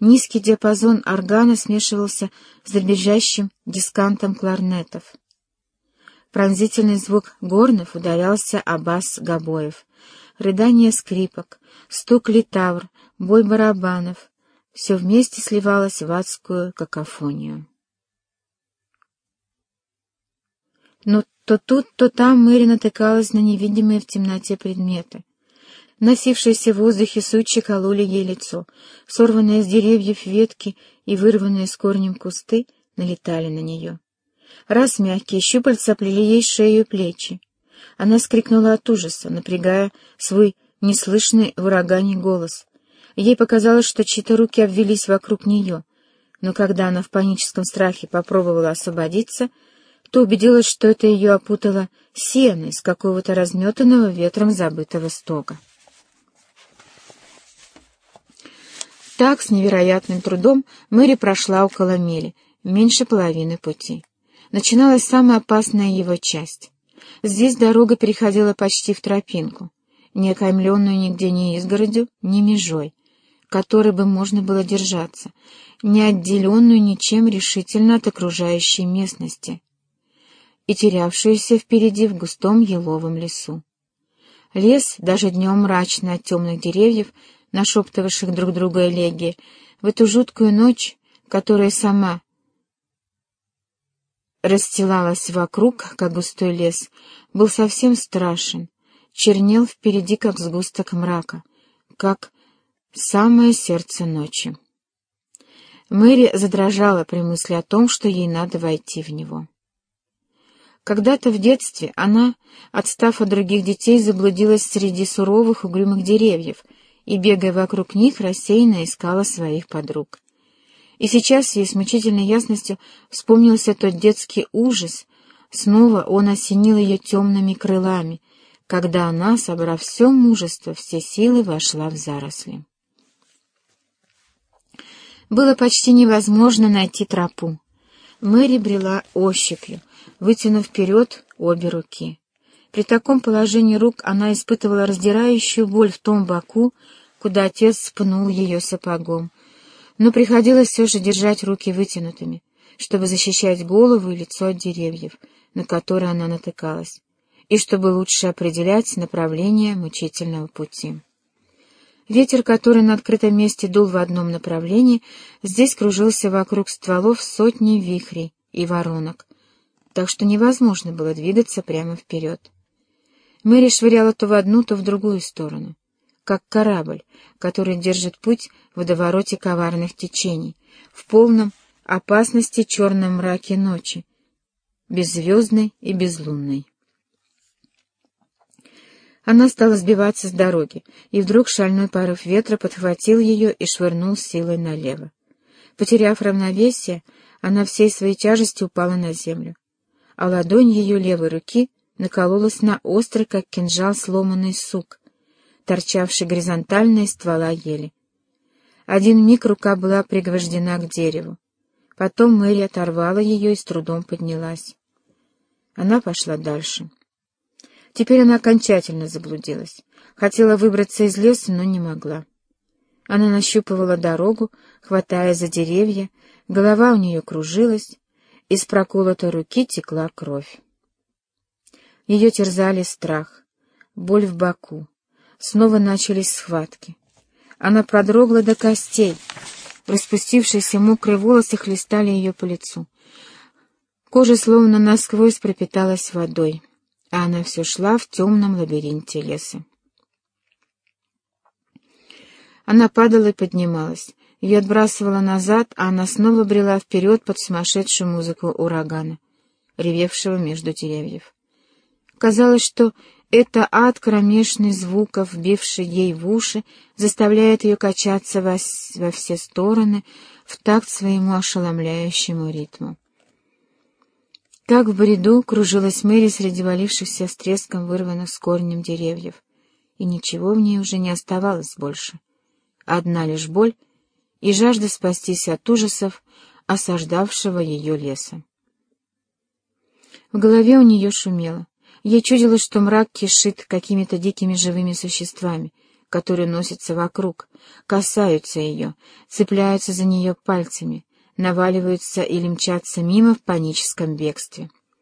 Низкий диапазон органа смешивался с дребезжащим дискантом кларнетов. Пронзительный звук горнов ударялся о бас гобоев. Рыдание скрипок, стук литавр, бой барабанов — все вместе сливалось в адскую какофонию. Но то тут, то там Мэри натыкалась на невидимые в темноте предметы. Носившиеся в воздухе сучи кололи ей лицо, сорванные с деревьев ветки и вырванные с корнем кусты налетали на нее. Раз мягкие щупальца плели ей шею и плечи. Она скрикнула от ужаса, напрягая свой неслышный в урагане голос. Ей показалось, что чьи-то руки обвелись вокруг нее, но когда она в паническом страхе попробовала освободиться, то убедилась, что это ее опутало сено из какого-то разметанного ветром забытого стога. Так, с невероятным трудом, Мэри прошла около мили, меньше половины пути. Начиналась самая опасная его часть. Здесь дорога переходила почти в тропинку, не окаймленную нигде ни изгородью, ни межой, которой бы можно было держаться, не отделенную ничем решительно от окружающей местности и терявшуюся впереди в густом еловом лесу. Лес, даже днем мрачный от темных деревьев, нашептывавших друг друга элегии, в эту жуткую ночь, которая сама расстилалась вокруг, как густой лес, был совсем страшен, чернел впереди, как сгусток мрака, как самое сердце ночи. Мэри задрожала при мысли о том, что ей надо войти в него. Когда-то в детстве она, отстав от других детей, заблудилась среди суровых угрюмых деревьев — и, бегая вокруг них, рассеянно искала своих подруг. И сейчас ей с мучительной ясностью вспомнился тот детский ужас, снова он осенил ее темными крылами, когда она, собрав все мужество, все силы, вошла в заросли. Было почти невозможно найти тропу. Мэри брела ощупью, вытянув вперед обе руки. При таком положении рук она испытывала раздирающую боль в том боку, куда отец спнул ее сапогом. Но приходилось все же держать руки вытянутыми, чтобы защищать голову и лицо от деревьев, на которые она натыкалась, и чтобы лучше определять направление мучительного пути. Ветер, который на открытом месте дул в одном направлении, здесь кружился вокруг стволов сотни вихрей и воронок, так что невозможно было двигаться прямо вперед. Мэри швыряла то в одну, то в другую сторону, как корабль, который держит путь в водовороте коварных течений, в полном опасности черном мраке ночи, беззвездной и безлунной. Она стала сбиваться с дороги, и вдруг шальной порыв ветра подхватил ее и швырнул силой налево. Потеряв равновесие, она всей своей тяжестью упала на землю, а ладонь ее левой руки — накололась на острый, как кинжал, сломанный сук, торчавший горизонтально из ствола ели. Один миг рука была пригвождена к дереву. Потом Мэри оторвала ее и с трудом поднялась. Она пошла дальше. Теперь она окончательно заблудилась. Хотела выбраться из леса, но не могла. Она нащупывала дорогу, хватая за деревья, голова у нее кружилась, из проколотой руки текла кровь. Ее терзали страх, боль в боку. Снова начались схватки. Она продрогла до костей. Распустившиеся мокрые волосы хлестали ее по лицу. Кожа словно насквозь пропиталась водой, а она все шла в темном лабиринте леса. Она падала и поднималась. Ее отбрасывала назад, а она снова брела вперед под сумасшедшую музыку урагана, ревевшего между деревьев. Казалось, что это ад кромешный звуков, вбивший ей в уши, заставляет ее качаться во, во все стороны в такт своему ошеломляющему ритму. Как в бреду кружилась Мэри среди валившихся с треском вырванных с корнем деревьев, и ничего в ней уже не оставалось больше. Одна лишь боль и жажда спастись от ужасов, осаждавшего ее леса. В голове у нее шумело. Ей чудилось, что мрак кишит какими-то дикими живыми существами, которые носятся вокруг, касаются ее, цепляются за нее пальцами, наваливаются или мчатся мимо в паническом бегстве.